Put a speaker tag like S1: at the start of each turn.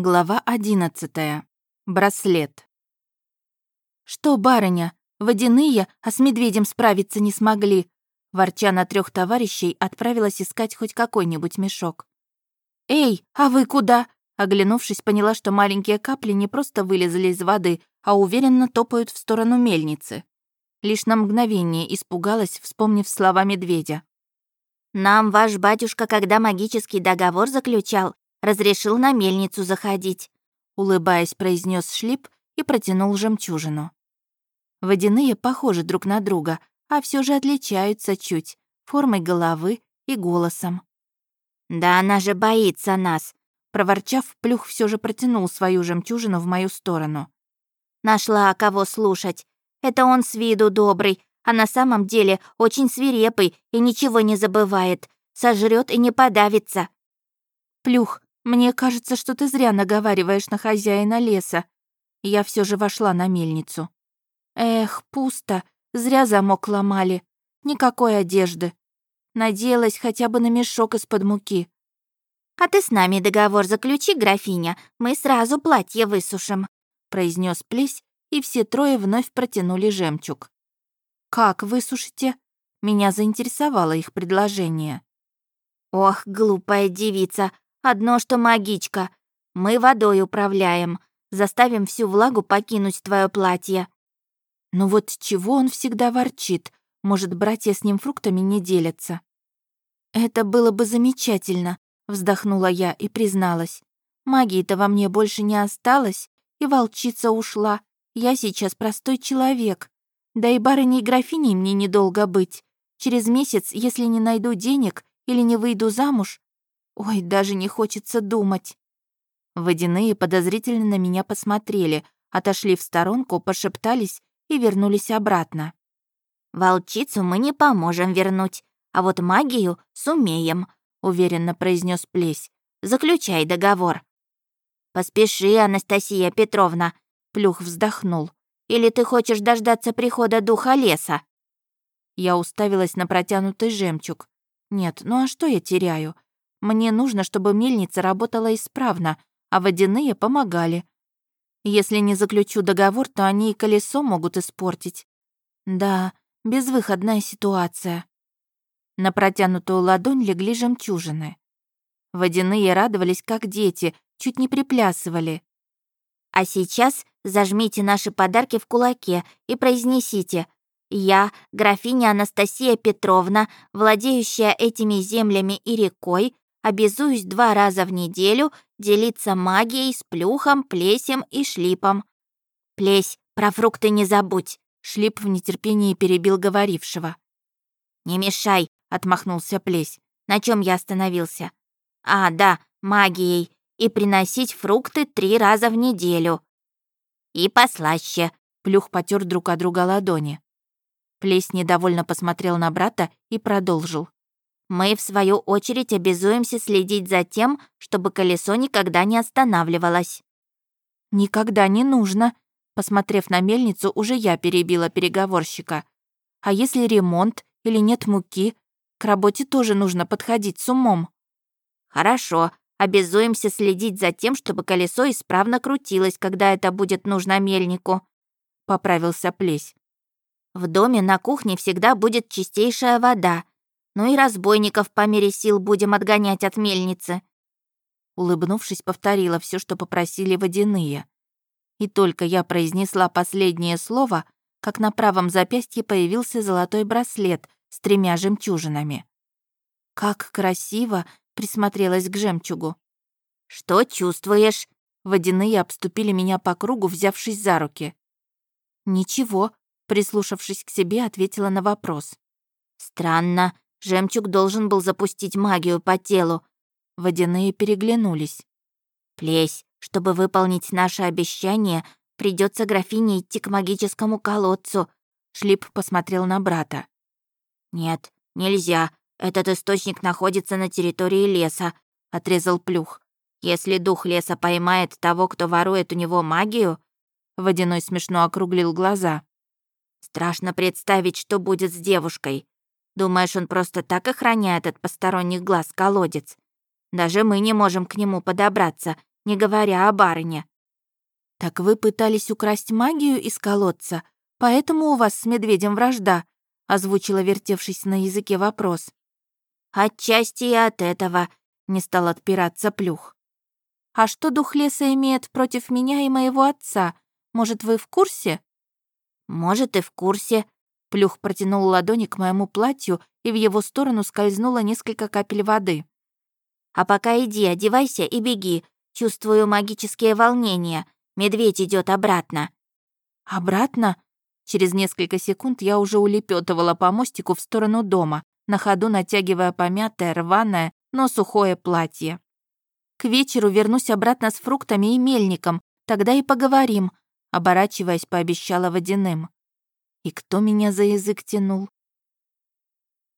S1: Глава одиннадцатая. Браслет. «Что, барыня, водяные, а с медведем справиться не смогли?» Ворча на трех товарищей, отправилась искать хоть какой-нибудь мешок. «Эй, а вы куда?» Оглянувшись, поняла, что маленькие капли не просто вылезли из воды, а уверенно топают в сторону мельницы. Лишь на мгновение испугалась, вспомнив слова медведя.
S2: «Нам ваш батюшка, когда магический договор заключал, разрешил на мельницу заходить», улыбаясь, произнес шлип и протянул жемчужину.
S1: Водяные похожи друг на друга, а все же отличаются чуть, формой головы и голосом.
S2: «Да она же боится нас»,
S1: проворчав, Плюх все же протянул свою жемчужину в мою сторону.
S2: «Нашла кого слушать. Это он с виду добрый, а на самом деле очень свирепый и ничего не забывает, сожрет и не подавится».
S1: «Плюх, мне кажется, что ты зря наговариваешь на хозяина леса. Я все же вошла на мельницу. Эх, пусто. Зря замок ломали. Никакой одежды. Надеялась хотя бы на мешок из-под муки.
S2: «А ты с нами договор заключи, графиня, мы сразу платье высушим»,
S1: произнес Плесь, и все трое вновь протянули жемчуг. «Как высушите?» Меня заинтересовало их предложение.
S2: «Ох, глупая девица, Одно, что магичка. Мы водой управляем. Заставим всю влагу покинуть твое платье».
S1: Ну вот чего он всегда ворчит? Может, братья с ним фруктами не делятся? «Это было бы замечательно», — вздохнула я и призналась. «Магии-то во мне больше не осталось, и волчица ушла. Я сейчас простой человек. Да и барыней графиней мне недолго быть. Через месяц, если не найду денег или не выйду замуж, Ой, даже не хочется думать. Водяные подозрительно на меня посмотрели, отошли в сторонку, пошептались и вернулись обратно.
S2: «Волчицу мы не поможем вернуть, а вот магию сумеем», — уверенно произнес Плесь. «Заключай договор». «Поспеши, Анастасия Петровна», — Плюх вздохнул. «Или ты хочешь дождаться прихода духа леса?»
S1: Я уставилась на протянутый жемчуг. Нет, ну а что я теряю? Мне нужно, чтобы мельница работала исправно, а водяные помогали. Если не заключу договор, то они и колесо могут испортить. Да, безвыходная ситуация. На протянутую ладонь легли жемчужины. Водяные радовались, как дети, чуть не приплясывали.
S2: «А сейчас зажмите наши подарки в кулаке и произнесите «Я, графиня Анастасия Петровна, владеющая этими землями и рекой, Обязуюсь два раза в неделю делиться магией с плюхом, плесем и шлипом. Плесь, про фрукты не забудь.
S1: Шлип в нетерпении перебил говорившего.
S2: «Не мешай», — отмахнулся Плесь. «На чем я остановился?» «А, да, магией. И приносить фрукты три раза в неделю». «И послаще», — Плюх потер друг от друга ладони.
S1: Плесь недовольно посмотрел на брата и продолжил.
S2: Мы, в свою очередь, обязуемся следить за тем, чтобы колесо никогда не останавливалось».
S1: «Никогда не нужно», — посмотрев на мельницу, уже я перебила переговорщика. «А если ремонт или нет муки, к работе тоже нужно подходить с умом».
S2: «Хорошо, обязуемся следить за тем, чтобы колесо исправно крутилось, когда это будет нужно мельнику», — поправился Плесь. «В доме на кухне всегда будет чистейшая вода, ну и разбойников по мере сил будем отгонять от мельницы».
S1: Улыбнувшись, повторила все, что попросили водяные. И только я произнесла последнее слово, как на правом запястье появился золотой браслет с тремя жемчужинами. «Как красиво!» — присмотрелась к жемчугу.
S2: «Что чувствуешь?»
S1: Водяные обступили меня по кругу, взявшись за руки. «Ничего», — прислушавшись к себе, ответила на вопрос.
S2: «Странно. Жемчуг должен был запустить магию по телу.
S1: Водяные переглянулись.
S2: «Плесь, чтобы выполнить наше обещание, придется графине идти к магическому колодцу», Шлип посмотрел на брата. «Нет, нельзя. Этот источник находится на территории леса», — отрезал Плюх. «Если дух леса поймает того, кто ворует у него магию...»
S1: Водяной смешно округлил глаза.
S2: «Страшно представить, что будет с девушкой. Думаешь, он просто так охраняет от посторонних глаз колодец? Даже мы не можем к нему подобраться, не говоря о барыне.
S1: «Так вы пытались украсть магию из колодца, поэтому у вас с медведем вражда», озвучила вертевшись на языке вопрос.
S2: «Отчасти и от этого», — не стал отпираться Плюх.
S1: «А что дух леса имеет против меня и моего отца? Может, вы в курсе?»
S2: «Может, и в курсе».
S1: Плюх протянул ладони к моему платью, и в его сторону скользнуло несколько капель воды.
S2: «А пока иди, одевайся и беги. Чувствую магические волнения. Медведь идет обратно».
S1: «Обратно?» Через несколько секунд я уже улепетывала по мостику в сторону дома, на ходу натягивая помятое, рваное, но сухое платье. «К вечеру вернусь обратно с фруктами и мельником, тогда и поговорим», оборачиваясь, пообещала водяным. И кто меня за язык тянул?